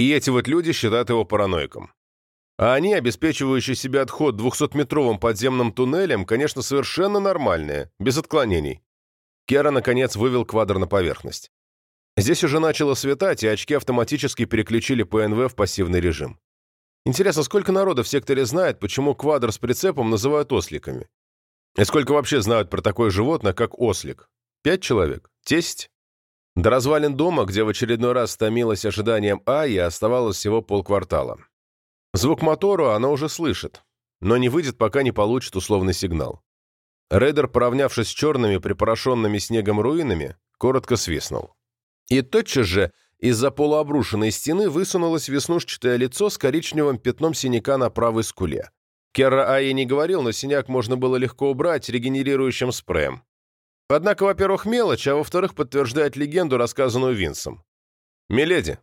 И эти вот люди считают его параноиком. А они, обеспечивающие себе отход 200-метровым подземным туннелем, конечно, совершенно нормальные, без отклонений. Кера, наконец, вывел квадр на поверхность. Здесь уже начало светать, и очки автоматически переключили ПНВ в пассивный режим. Интересно, сколько народа в секторе знает, почему квадр с прицепом называют осликами? И сколько вообще знают про такое животное, как ослик? Пять человек? Десять? До развалин дома, где в очередной раз стомилась ожиданием Аи, оставалось всего полквартала. Звук мотора она уже слышит, но не выйдет, пока не получит условный сигнал. Рейдер, поравнявшись с черными, припорошенными снегом руинами, коротко свистнул. И тотчас же из-за полуобрушенной стены высунулось веснушчатое лицо с коричневым пятном синяка на правой скуле. Керра Аи не говорил, но синяк можно было легко убрать регенерирующим спреем. Однако, во-первых, мелочь, а во-вторых, подтверждает легенду, рассказанную Винсом. «Миледи,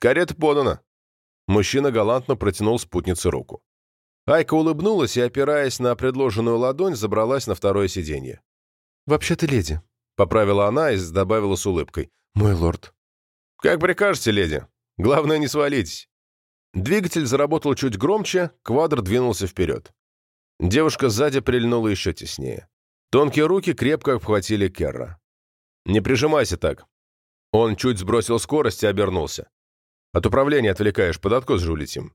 карета подана». Мужчина галантно протянул спутнице руку. Айка улыбнулась и, опираясь на предложенную ладонь, забралась на второе сиденье. «Вообще-то леди», — поправила она и добавила с улыбкой. «Мой лорд». «Как прикажете, леди. Главное, не свалитесь». Двигатель заработал чуть громче, квадр двинулся вперед. Девушка сзади прильнула еще теснее. Тонкие руки крепко обхватили Керра. «Не прижимайся так». Он чуть сбросил скорость и обернулся. От управления отвлекаешь, под откос же улетим.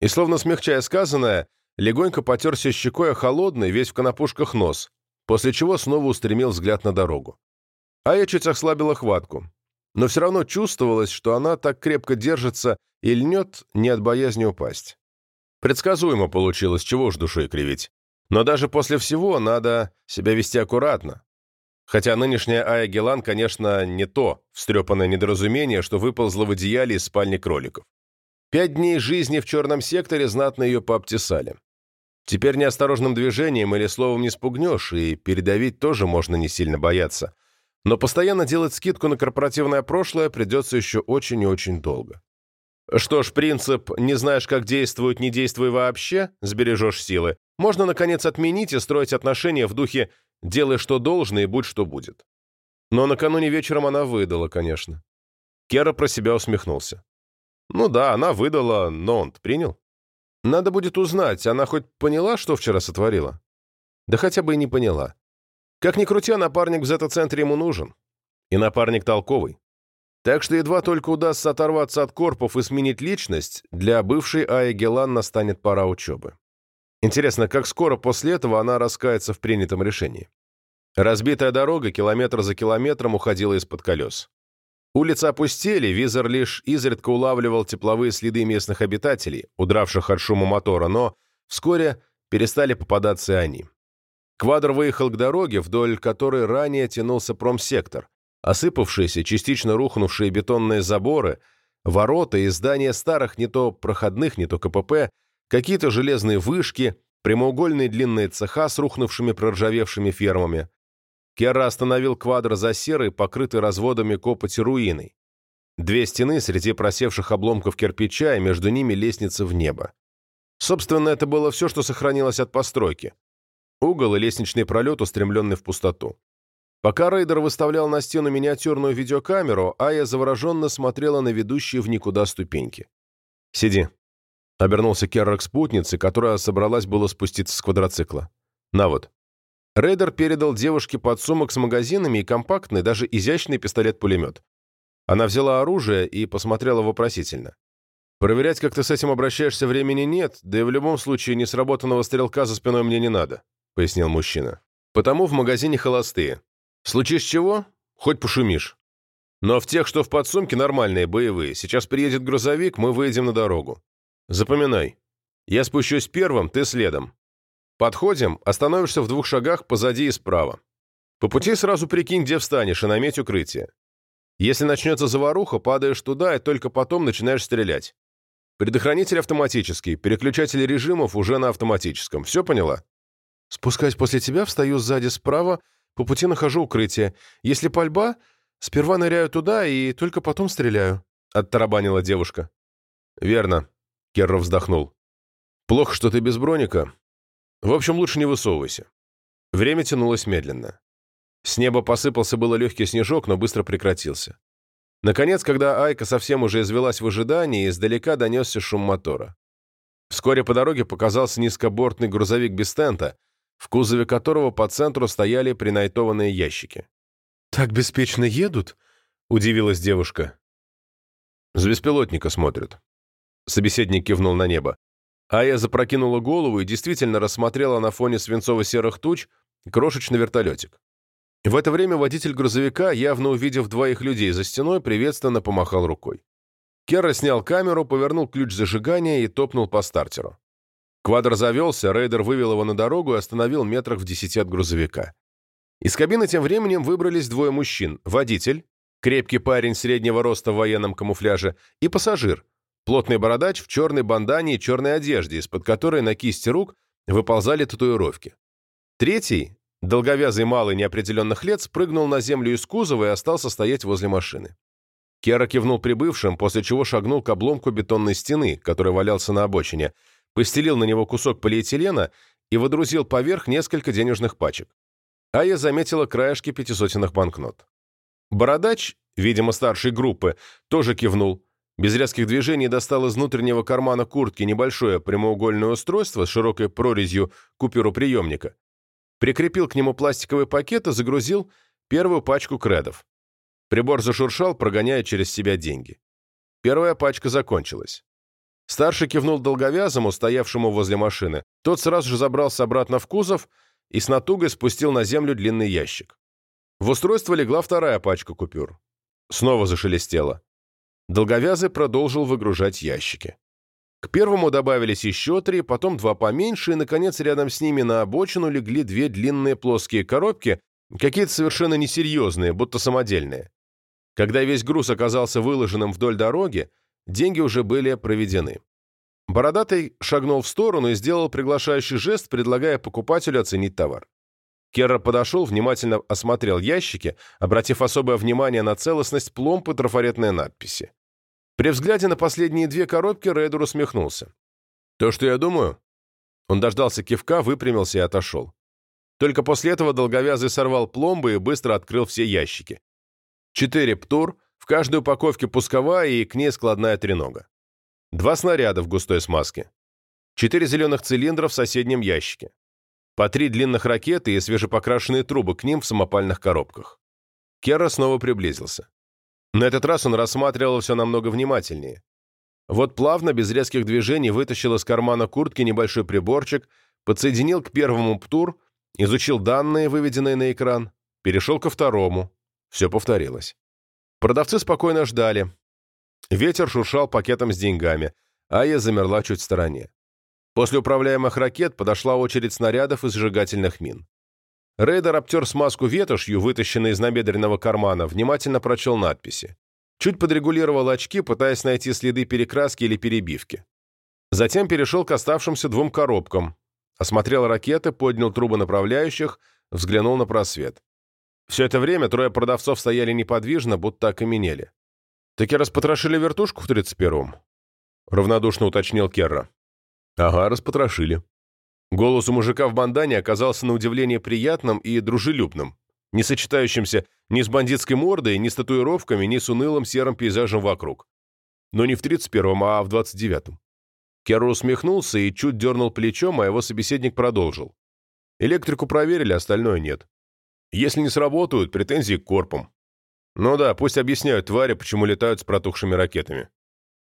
И, словно смягчая сказанное, легонько потерся щекой о холодный, весь в конопушках нос, после чего снова устремил взгляд на дорогу. А я чуть ослабила хватку. Но все равно чувствовалось, что она так крепко держится и льнет не от боязни упасть. Предсказуемо получилось, чего уж душой кривить. Но даже после всего надо себя вести аккуратно, Хотя нынешняя Ая Гелан, конечно, не то встрепанное недоразумение, что выползло в идеале из спальни кроликов. Пять дней жизни в черном секторе знатно ее пообтесали. Теперь неосторожным движением или словом не спугнешь, и передавить тоже можно не сильно бояться. Но постоянно делать скидку на корпоративное прошлое придется еще очень и очень долго. Что ж, принцип «не знаешь, как действуют, не действуй вообще, сбережешь силы» можно, наконец, отменить и строить отношения в духе Делай, что должно, и будь, что будет. Но накануне вечером она выдала, конечно. Кера про себя усмехнулся. Ну да, она выдала, но он принял. Надо будет узнать, она хоть поняла, что вчера сотворила? Да хотя бы и не поняла. Как ни крути, напарник в зета-центре ему нужен. И напарник толковый. Так что едва только удастся оторваться от корпов и сменить личность, для бывшей Аи Гелан настанет пора учебы. Интересно, как скоро после этого она раскается в принятом решении? Разбитая дорога километр за километром уходила из-под колес. Улицы опустели, визор лишь изредка улавливал тепловые следы местных обитателей, удравших от шума мотора, но вскоре перестали попадаться и они. Квадр выехал к дороге, вдоль которой ранее тянулся промсектор. Осыпавшиеся, частично рухнувшие бетонные заборы, ворота и здания старых не то проходных, не то КПП какие-то железные вышки, прямоугольные длинные цеха с рухнувшими проржавевшими фермами. Керра остановил квадр за серой, покрытой разводами копоти руиной. Две стены среди просевших обломков кирпича, и между ними лестница в небо. Собственно, это было все, что сохранилось от постройки. Угол и лестничный пролет, устремленный в пустоту. Пока рейдер выставлял на стену миниатюрную видеокамеру, Ая завороженно смотрела на ведущие в никуда ступеньки. «Сиди», Обернулся Керра к спутнице, которая собралась было спуститься с квадроцикла. «На вот». Рейдер передал девушке подсумок с магазинами и компактный, даже изящный пистолет-пулемет. Она взяла оружие и посмотрела вопросительно. «Проверять, как ты с этим обращаешься, времени нет, да и в любом случае несработанного стрелка за спиной мне не надо», — пояснил мужчина. «Потому в магазине холостые. Случись чего, хоть пошумишь. Но в тех, что в подсумке, нормальные, боевые. Сейчас приедет грузовик, мы выйдем на дорогу. Запоминай. Я спущусь первым, ты следом. Подходим, остановишься в двух шагах позади и справа. По пути сразу прикинь, где встанешь, и наметь укрытие. Если начнется заваруха, падаешь туда и только потом начинаешь стрелять. Предохранитель автоматический, переключатель режимов уже на автоматическом. Все поняла? Спускаясь после тебя, встаю сзади справа, по пути нахожу укрытие. Если пальба, сперва ныряю туда и только потом стреляю», — оттарабанила девушка. «Верно. Керро вздохнул. «Плохо, что ты без броника. В общем, лучше не высовывайся». Время тянулось медленно. С неба посыпался было легкий снежок, но быстро прекратился. Наконец, когда Айка совсем уже извелась в ожидании, издалека донесся шум мотора. Вскоре по дороге показался низкобортный грузовик без тента, в кузове которого по центру стояли принайтованные ящики. «Так беспечно едут?» — удивилась девушка. «С беспилотника смотрят». Собеседник кивнул на небо. Ая запрокинула голову и действительно рассмотрела на фоне свинцово-серых туч крошечный вертолетик. В это время водитель грузовика, явно увидев двоих людей за стеной, приветственно помахал рукой. Керра снял камеру, повернул ключ зажигания и топнул по стартеру. Квадр завелся, рейдер вывел его на дорогу и остановил метрах в десяти от грузовика. Из кабины тем временем выбрались двое мужчин. Водитель, крепкий парень среднего роста в военном камуфляже, и пассажир, плотный бородач в черной бандане и черной одежде, из-под которой на кисти рук выползали татуировки. Третий, Долговязый малый неопределенных лет спрыгнул на землю из кузова и остался стоять возле машины. Кера кивнул прибывшим, после чего шагнул к обломку бетонной стены, который валялся на обочине, постелил на него кусок полиэтилена и водрузил поверх несколько денежных пачек. Ая заметила краешки пятисотенных банкнот. Бородач, видимо, старшей группы, тоже кивнул. Без резких движений достал из внутреннего кармана куртки небольшое прямоугольное устройство с широкой прорезью купюроприемника прикрепил к нему пластиковый пакет и загрузил первую пачку кредов. Прибор зашуршал, прогоняя через себя деньги. Первая пачка закончилась. Старший кивнул долговязому, стоявшему возле машины. Тот сразу же забрался обратно в кузов и с натугой спустил на землю длинный ящик. В устройство легла вторая пачка купюр. Снова зашелестело. Долговязый продолжил выгружать ящики. К первому добавились еще три, потом два поменьше, и, наконец, рядом с ними на обочину легли две длинные плоские коробки, какие-то совершенно несерьезные, будто самодельные. Когда весь груз оказался выложенным вдоль дороги, деньги уже были проведены. Бородатый шагнул в сторону и сделал приглашающий жест, предлагая покупателю оценить товар. Керра подошел, внимательно осмотрел ящики, обратив особое внимание на целостность пломб и трафаретные надписи. При взгляде на последние две коробки Рейдер усмехнулся. «То, что я думаю?» Он дождался кивка, выпрямился и отошел. Только после этого долговязый сорвал пломбы и быстро открыл все ящики. Четыре птур, каждой упаковке пусковая и к ней складная тренога. Два снаряда в густой смазке. Четыре зеленых цилиндра в соседнем ящике. По три длинных ракеты и свежепокрашенные трубы к ним в самопальных коробках. Керра снова приблизился. На этот раз он рассматривал все намного внимательнее. Вот плавно, без резких движений, вытащил из кармана куртки небольшой приборчик, подсоединил к первому ПТУР, изучил данные, выведенные на экран, перешел ко второму. Все повторилось. Продавцы спокойно ждали. Ветер шуршал пакетом с деньгами, а я замерла чуть в стороне. После управляемых ракет подошла очередь снарядов и сжигательных мин. Рейдер обтер смазку ветошью, вытащенной из набедренного кармана, внимательно прочел надписи. Чуть подрегулировал очки, пытаясь найти следы перекраски или перебивки. Затем перешел к оставшимся двум коробкам. Осмотрел ракеты, поднял трубы направляющих, взглянул на просвет. Все это время трое продавцов стояли неподвижно, будто окаменели. «Таки распотрошили вертушку в 31-м?» — равнодушно уточнил Керра. «Ага, распотрошили», Голос у мужика в бандане оказался на удивление приятным и дружелюбным, не сочетающимся ни с бандитской мордой, ни с татуировками, ни с унылым серым пейзажем вокруг. Но не в 31-м, а в 29-м. Керро усмехнулся и чуть дернул плечом, а его собеседник продолжил. Электрику проверили, остальное нет. Если не сработают, претензии к корпам. Ну да, пусть объясняют твари, почему летают с протухшими ракетами.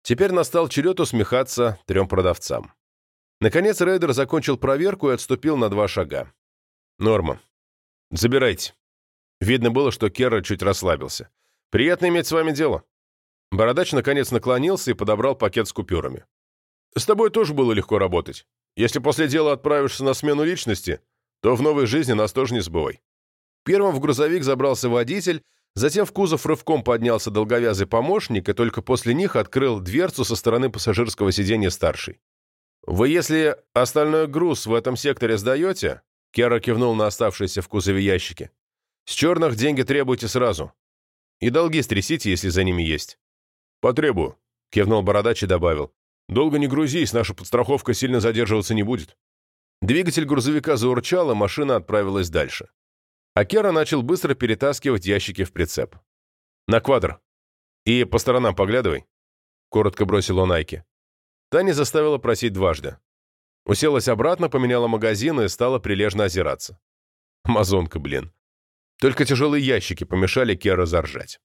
Теперь настал черед усмехаться трем продавцам. Наконец рейдер закончил проверку и отступил на два шага. «Норма. Забирайте». Видно было, что Керра чуть расслабился. «Приятно иметь с вами дело». Бородач наконец наклонился и подобрал пакет с купюрами. «С тобой тоже было легко работать. Если после дела отправишься на смену личности, то в новой жизни нас тоже не забывай». Первым в грузовик забрался водитель, затем в кузов рывком поднялся долговязый помощник и только после них открыл дверцу со стороны пассажирского сиденья старший. «Вы, если остальной груз в этом секторе сдаете...» Кера кивнул на оставшиеся в кузове ящики. «С черных деньги требуйте сразу. И долги стрясите, если за ними есть». «Потребую», — кивнул Бородач и добавил. «Долго не грузись, наша подстраховка сильно задерживаться не будет». Двигатель грузовика заурчал, и машина отправилась дальше. А Кера начал быстро перетаскивать ящики в прицеп. «На квадр». «И по сторонам поглядывай», — коротко бросил он Айке. Таня заставила просить дважды. Уселась обратно, поменяла магазин и стала прилежно озираться. Амазонка, блин. Только тяжелые ящики помешали Кера заржать.